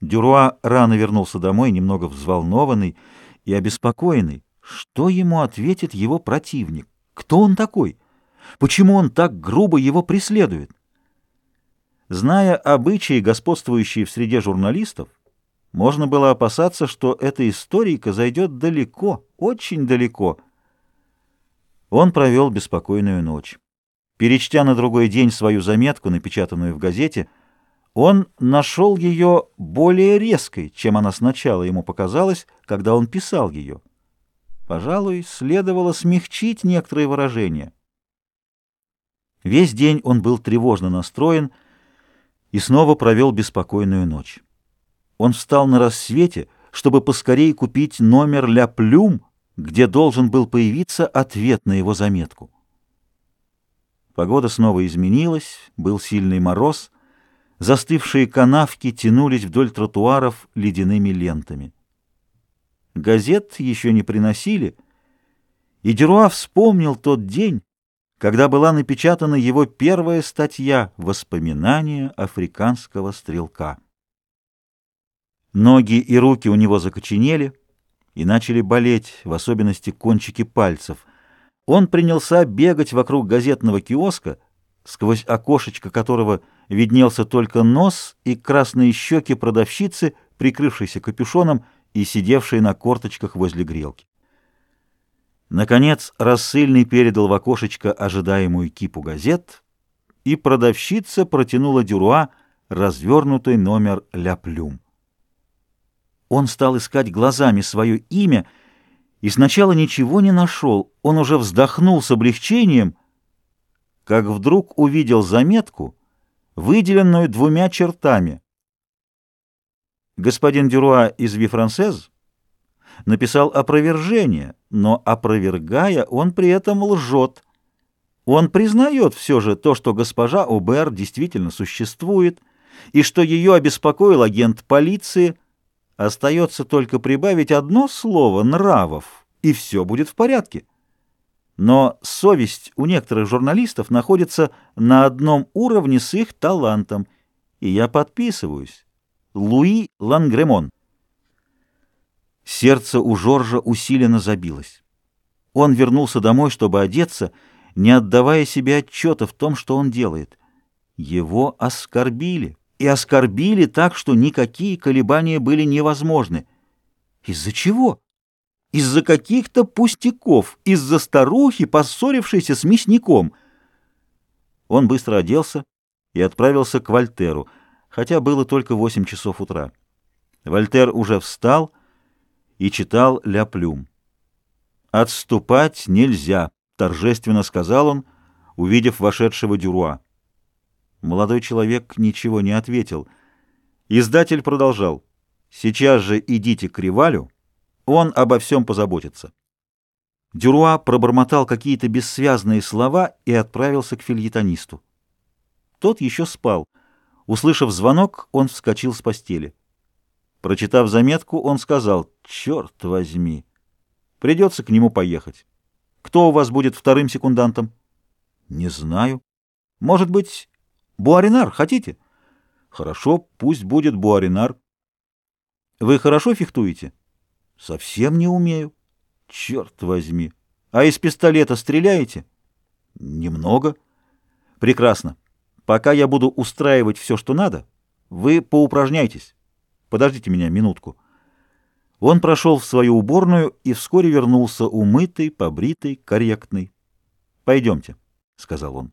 Дюруа рано вернулся домой, немного взволнованный и обеспокоенный. Что ему ответит его противник? Кто он такой? Почему он так грубо его преследует? Зная обычаи, господствующие в среде журналистов, можно было опасаться, что эта историка зайдет далеко, очень далеко. Он провел беспокойную ночь. Перечтя на другой день свою заметку, напечатанную в газете, он нашел ее более резкой, чем она сначала ему показалась, когда он писал ее. Пожалуй, следовало смягчить некоторые выражения. Весь день он был тревожно настроен и снова провел беспокойную ночь. Он встал на рассвете, чтобы поскорее купить номер «Ля Плюм», где должен был появиться ответ на его заметку. Погода снова изменилась, был сильный мороз — Застывшие канавки тянулись вдоль тротуаров ледяными лентами. Газет еще не приносили, и Деруа вспомнил тот день, когда была напечатана его первая статья «Воспоминания африканского стрелка». Ноги и руки у него закоченели и начали болеть, в особенности кончики пальцев. Он принялся бегать вокруг газетного киоска, сквозь окошечко которого виднелся только нос и красные щеки продавщицы, прикрывшейся капюшоном и сидевшей на корточках возле грелки. Наконец рассыльный передал в окошечко ожидаемую кипу газет, и продавщица протянула Дюруа развернутый номер «Ля Плюм». Он стал искать глазами свое имя и сначала ничего не нашел. Он уже вздохнул с облегчением, как вдруг увидел заметку — выделенную двумя чертами. Господин Дюруа из «Ви-Франсез» написал опровержение, но, опровергая, он при этом лжет. Он признает все же то, что госпожа Обер действительно существует, и что ее обеспокоил агент полиции. Остается только прибавить одно слово «нравов», и все будет в порядке. Но совесть у некоторых журналистов находится на одном уровне с их талантом, и я подписываюсь. Луи Лангремон. Сердце у Жоржа усиленно забилось. Он вернулся домой, чтобы одеться, не отдавая себе отчета в том, что он делает. Его оскорбили, и оскорбили так, что никакие колебания были невозможны. Из-за чего? Из-за каких-то пустяков, из-за старухи, поссорившейся с мясником. Он быстро оделся и отправился к Вольтеру, хотя было только восемь часов утра. Вольтер уже встал и читал «Ля Плюм». «Отступать нельзя», — торжественно сказал он, увидев вошедшего Дюруа. Молодой человек ничего не ответил. Издатель продолжал. «Сейчас же идите к Ривалю». Он обо всем позаботится. Дюруа пробормотал какие-то бессвязные слова и отправился к фильетонисту. Тот еще спал. Услышав звонок, он вскочил с постели. Прочитав заметку, он сказал, «Черт возьми! Придется к нему поехать. Кто у вас будет вторым секундантом?» «Не знаю. Может быть, Буаринар хотите?» «Хорошо, пусть будет Буаринар». «Вы хорошо фехтуете?» Совсем не умею. Черт возьми. А из пистолета стреляете? Немного. Прекрасно. Пока я буду устраивать все, что надо, вы поупражняйтесь. Подождите меня минутку. Он прошел в свою уборную и вскоре вернулся умытый, побритый, корректный. «Пойдемте», — сказал он.